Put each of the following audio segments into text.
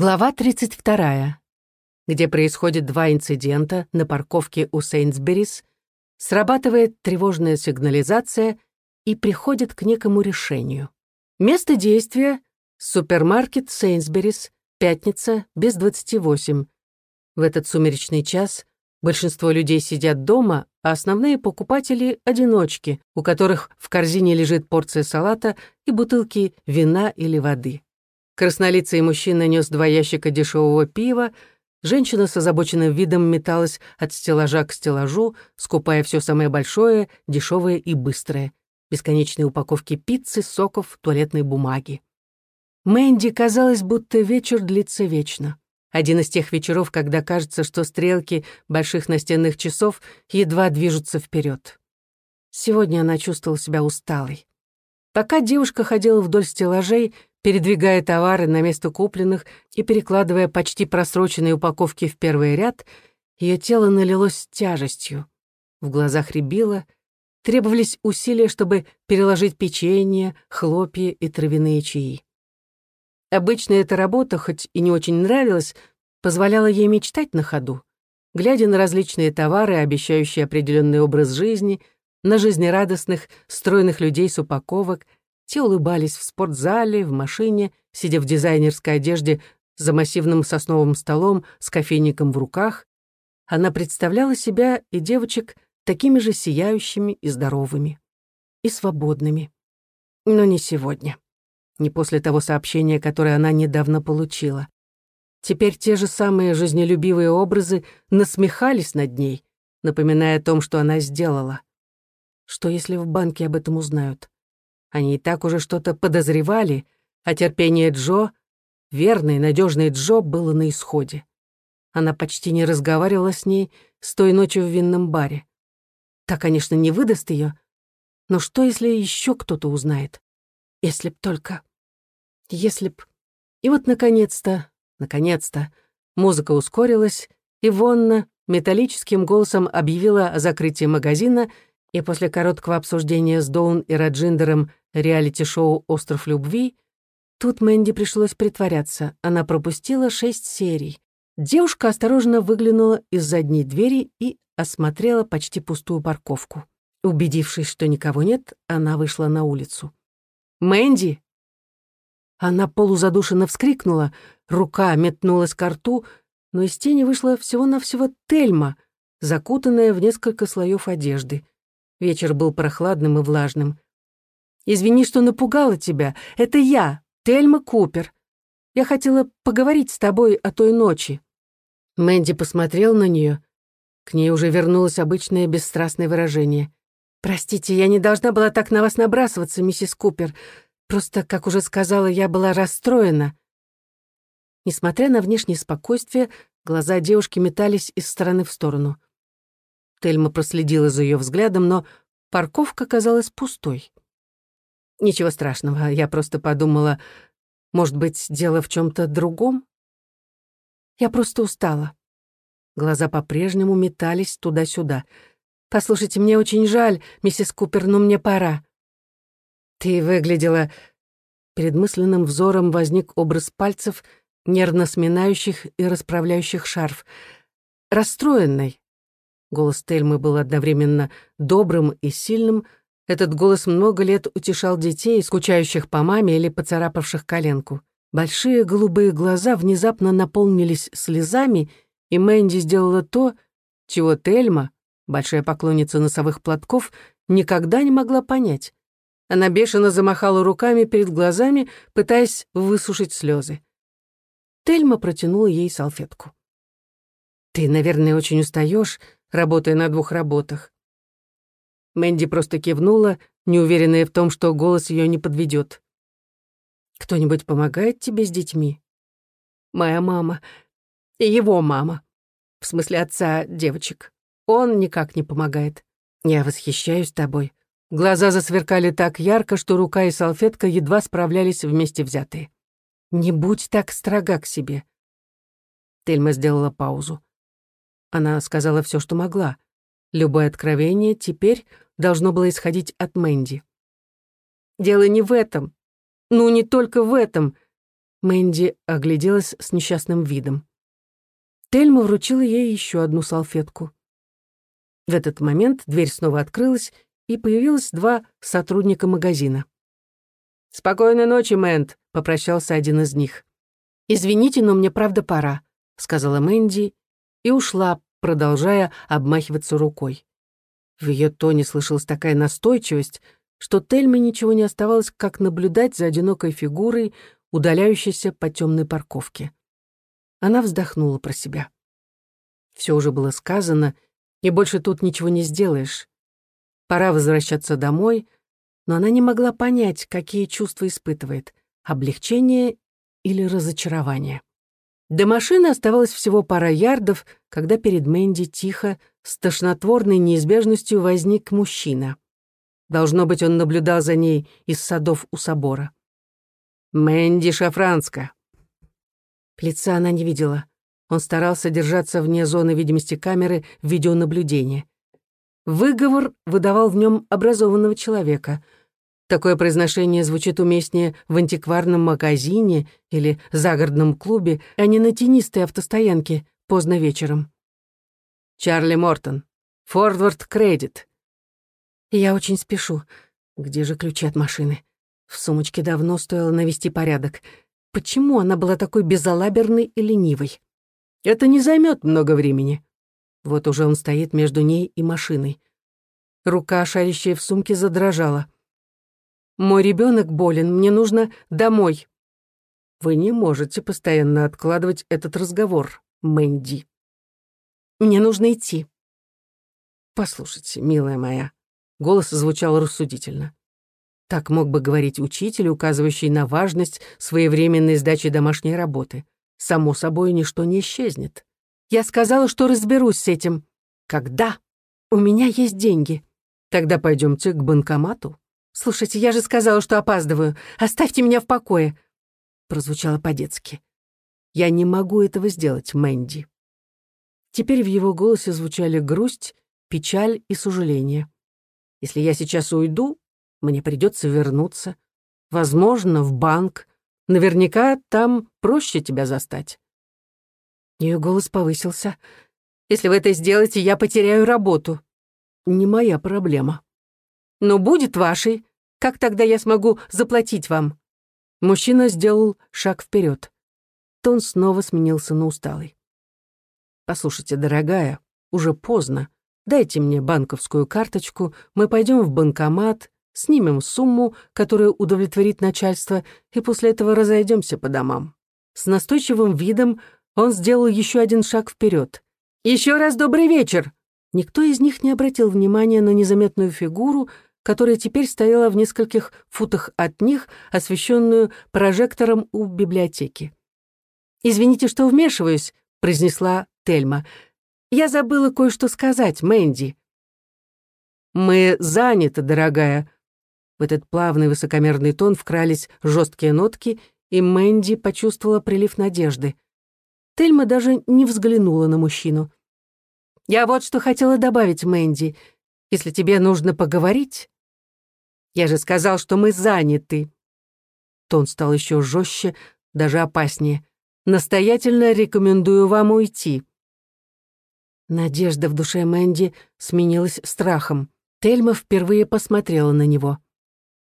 Глава 32, где происходит два инцидента на парковке у Сейнсберис, срабатывает тревожная сигнализация и приходит к некому решению. Место действия — супермаркет Сейнсберис, пятница, без 28. В этот сумеречный час большинство людей сидят дома, а основные покупатели — одиночки, у которых в корзине лежит порция салата и бутылки вина или воды. Краснолицый мужчина нес два ящика дешевого пива, женщина с озабоченным видом металась от стеллажа к стеллажу, скупая все самое большое, дешевое и быстрое. Бесконечные упаковки пиццы, соков, туалетной бумаги. Мэнди казалось, будто вечер длится вечно. Один из тех вечеров, когда кажется, что стрелки больших настенных часов едва движутся вперед. Сегодня она чувствовала себя усталой. Пока девушка ходила вдоль стеллажей, передвигая товары на место купленных и перекладывая почти просроченные упаковки в первый ряд, ее тело налилось тяжестью. В глазах рябило, требовались усилия, чтобы переложить печенье, хлопья и травяные чаи. Обычно эта работа, хоть и не очень нравилась, позволяла ей мечтать на ходу, глядя на различные товары, обещающие определенный образ жизни, на жизнерадостных, стройных людей с упаковок — те улыбались в спортзале, в машине, сидя в дизайнерской одежде за массивным сосновым столом с кофейником в руках. Она представляла себя и девочек такими же сияющими и здоровыми. И свободными. Но не сегодня. Не после того сообщения, которое она недавно получила. Теперь те же самые жизнелюбивые образы насмехались над ней, напоминая о том, что она сделала. Что если в банке об этом узнают? Они и так уже что-то подозревали, а терпение Джо, верный, надежный Джо, было на исходе. Она почти не разговаривала с ней с той ночью в винном баре. Та, конечно, не выдаст ее, но что, если еще кто-то узнает? Если б только... Если б... И вот, наконец-то, наконец-то, музыка ускорилась, и Вонна металлическим голосом объявила о закрытии магазина — и после короткого обсуждения с Доун и Раджиндером реалити-шоу «Остров любви», тут Мэнди пришлось притворяться. Она пропустила шесть серий. Девушка осторожно выглянула из задней двери и осмотрела почти пустую парковку. Убедившись, что никого нет, она вышла на улицу. «Мэнди!» Она полузадушенно вскрикнула, рука метнулась к рту, но из тени вышла всего-навсего Тельма, закутанная в несколько слоев одежды. Вечер был прохладным и влажным. «Извини, что напугала тебя. Это я, Тельма Купер. Я хотела поговорить с тобой о той ночи». Мэнди посмотрел на нее. К ней уже вернулось обычное бесстрастное выражение. «Простите, я не должна была так на вас набрасываться, миссис Купер. Просто, как уже сказала, я была расстроена». Несмотря на внешнее спокойствие, глаза девушки метались из стороны в сторону. Тельма проследила за ее взглядом, но парковка казалась пустой. «Ничего страшного, я просто подумала, может быть, дело в чем то другом?» «Я просто устала». Глаза по-прежнему метались туда-сюда. «Послушайте, мне очень жаль, миссис Купер, но мне пора». «Ты выглядела...» Перед мысленным взором возник образ пальцев, нервно сминающих и расправляющих шарф. Расстроенной, Голос Тельмы был одновременно добрым и сильным. Этот голос много лет утешал детей, скучающих по маме или поцарапавших коленку. Большие голубые глаза внезапно наполнились слезами, и Мэнди сделала то, чего Тельма, большая поклонница носовых платков, никогда не могла понять. Она бешено замахала руками перед глазами, пытаясь высушить слезы. Тельма протянула ей салфетку. «Ты, наверное, очень устаешь, работая на двух работах. Мэнди просто кивнула, неуверенная в том, что голос ее не подведет. «Кто-нибудь помогает тебе с детьми?» «Моя мама. И его мама. В смысле отца девочек. Он никак не помогает. Я восхищаюсь тобой». Глаза засверкали так ярко, что рука и салфетка едва справлялись вместе взятые. «Не будь так строга к себе». Тельма сделала паузу. Она сказала все, что могла. Любое откровение теперь должно было исходить от Мэнди. «Дело не в этом. Ну, не только в этом. Мэнди огляделась с несчастным видом. Тельма вручила ей еще одну салфетку. В этот момент дверь снова открылась, и появилось два сотрудника магазина. «Спокойной ночи, Мэнд», — попрощался один из них. «Извините, но мне правда пора», — сказала Мэнди и ушла, продолжая обмахиваться рукой. В ее тоне слышалась такая настойчивость, что Тельме ничего не оставалось, как наблюдать за одинокой фигурой, удаляющейся по темной парковке. Она вздохнула про себя. Все уже было сказано, и больше тут ничего не сделаешь. Пора возвращаться домой, но она не могла понять, какие чувства испытывает — облегчение или разочарование. До машины оставалось всего пара ярдов, когда перед Мэнди тихо, с тошнотворной неизбежностью возник мужчина. Должно быть, он наблюдал за ней из садов у собора. «Мэнди Шафранска», Лица она не видела. Он старался держаться вне зоны видимости камеры видеонаблюдения. Выговор выдавал в нем образованного человека. Такое произношение звучит уместнее в антикварном магазине или загородном клубе, а не на тенистой автостоянке поздно вечером. Чарли Мортон. Форвард Кредит. Я очень спешу. Где же ключи от машины? В сумочке давно стоило навести порядок. Почему она была такой безалаберной и ленивой? Это не займет много времени. Вот уже он стоит между ней и машиной. Рука, шарящая в сумке, задрожала. «Мой ребенок болен, мне нужно домой». «Вы не можете постоянно откладывать этот разговор, Мэнди». «Мне нужно идти». «Послушайте, милая моя», — голос звучал рассудительно. Так мог бы говорить учитель, указывающий на важность своевременной сдачи домашней работы. Само собой, ничто не исчезнет. Я сказала, что разберусь с этим. Когда? У меня есть деньги. Тогда пойдемте к банкомату. Слушайте, я же сказала, что опаздываю. Оставьте меня в покое. Прозвучало по-детски. Я не могу этого сделать, Мэнди. Теперь в его голосе звучали грусть, печаль и сожаление. Если я сейчас уйду, мне придется вернуться. Возможно, в банк. Наверняка там проще тебя застать. Ее голос повысился. «Если вы это сделаете, я потеряю работу». «Не моя проблема». «Но будет вашей. Как тогда я смогу заплатить вам?» Мужчина сделал шаг вперед. Тон снова сменился на усталый. «Послушайте, дорогая, уже поздно. Дайте мне банковскую карточку, мы пойдем в банкомат, снимем сумму, которая удовлетворит начальство, и после этого разойдемся по домам». С настойчивым видом он сделал еще один шаг вперед. «Еще раз добрый вечер!» Никто из них не обратил внимания на незаметную фигуру, которая теперь стояла в нескольких футах от них, освещенную прожектором у библиотеки. «Извините, что вмешиваюсь», — произнесла Тельма. «Я забыла кое-что сказать, Мэнди». «Мы заняты, дорогая», в этот плавный высокомерный тон вкрались жесткие нотки, и Мэнди почувствовала прилив надежды. Тельма даже не взглянула на мужчину. «Я вот что хотела добавить, Мэнди. Если тебе нужно поговорить...» «Я же сказал, что мы заняты». Тон стал еще жестче, даже опаснее. «Настоятельно рекомендую вам уйти». Надежда в душе Мэнди сменилась страхом. Тельма впервые посмотрела на него.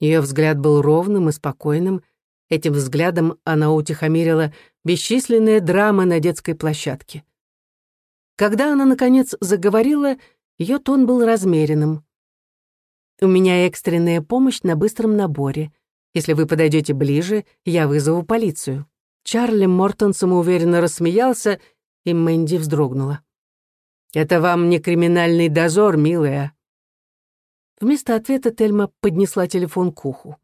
Ее взгляд был ровным и спокойным. Этим взглядом она утихомирила бесчисленные драмы на детской площадке. Когда она, наконец, заговорила, ее тон был размеренным. «У меня экстренная помощь на быстром наборе. Если вы подойдете ближе, я вызову полицию». Чарли Мортон самоуверенно рассмеялся, и Мэнди вздрогнула. «Это вам не криминальный дозор, милая. Вместо ответа Тельма поднесла телефон к уху.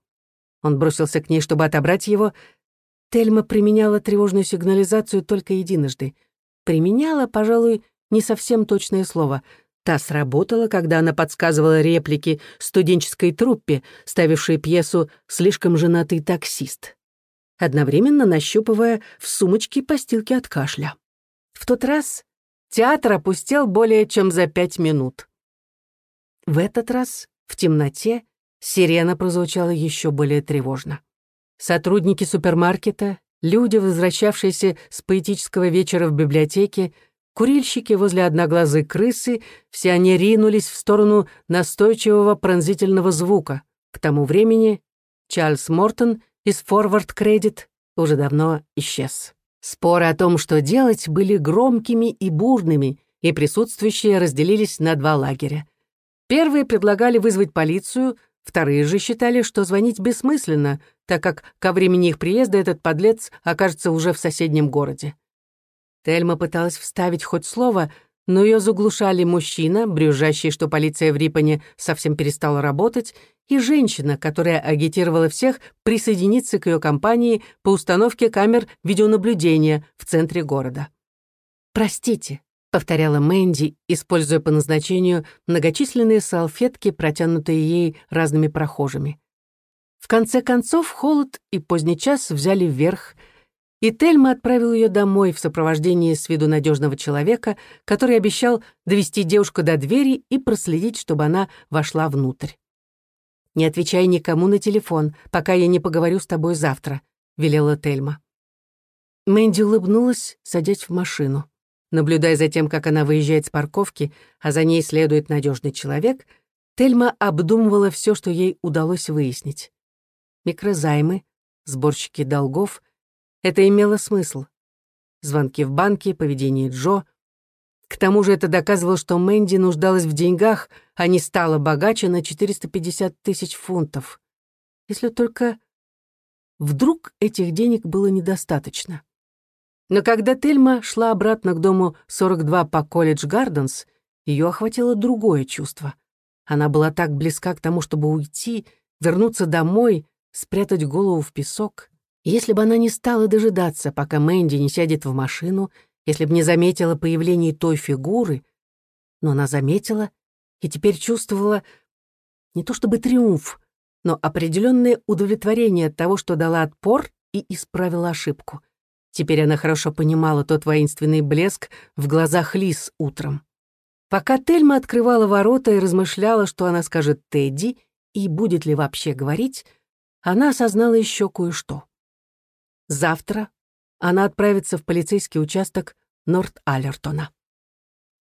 Он бросился к ней, чтобы отобрать его. Тельма применяла тревожную сигнализацию только единожды. Применяла, пожалуй, не совсем точное слово. Та сработала, когда она подсказывала реплики студенческой труппе, ставившей пьесу «Слишком женатый таксист», одновременно нащупывая в сумочке постилки от кашля. В тот раз театр опустел более чем за пять минут. В этот раз, в темноте, сирена прозвучала еще более тревожно. Сотрудники супермаркета, люди, возвращавшиеся с поэтического вечера в библиотеке, курильщики возле одноглазой крысы, все они ринулись в сторону настойчивого пронзительного звука. К тому времени Чарльз Мортон из Forward Credit уже давно исчез. Споры о том, что делать, были громкими и бурными, и присутствующие разделились на два лагеря. Первые предлагали вызвать полицию, вторые же считали, что звонить бессмысленно, так как ко времени их приезда этот подлец окажется уже в соседнем городе. Тельма пыталась вставить хоть слово, но ее заглушали мужчина, брюзжащий, что полиция в Рипане совсем перестала работать, и женщина, которая агитировала всех присоединиться к ее кампании по установке камер видеонаблюдения в центре города. «Простите», — повторяла Мэнди, используя по назначению многочисленные салфетки, протянутые ей разными прохожими. В конце концов, холод и поздний час взяли вверх, и Тельма отправил ее домой в сопровождении с виду надежного человека, который обещал довести девушку до двери и проследить, чтобы она вошла внутрь. «Не отвечай никому на телефон, пока я не поговорю с тобой завтра», — велела Тельма. Мэнди улыбнулась, садясь в машину. Наблюдая за тем, как она выезжает с парковки, а за ней следует надежный человек, Тельма обдумывала все, что ей удалось выяснить. Микрозаймы, сборщики долгов — это имело смысл. Звонки в банке, поведение Джо — к тому же это доказывало, что Мэнди нуждалась в деньгах, а не стала богаче на 450 тысяч фунтов. Если только... Вдруг этих денег было недостаточно. Но когда Тельма шла обратно к дому 42 по Колледж Гарденс, ее охватило другое чувство. Она была так близка к тому, чтобы уйти, вернуться домой, спрятать голову в песок. Если бы она не стала дожидаться, пока Мэнди не сядет в машину если бы не заметила появление той фигуры, но она заметила и теперь чувствовала не то чтобы триумф, но определенное удовлетворение от того, что дала отпор и исправила ошибку. Теперь она хорошо понимала тот воинственный блеск в глазах Лис утром. Пока Тельма открывала ворота и размышляла, что она скажет Тедди и будет ли вообще говорить, она осознала еще кое-что. Завтра она отправится в полицейский участок Норт-Аллертона.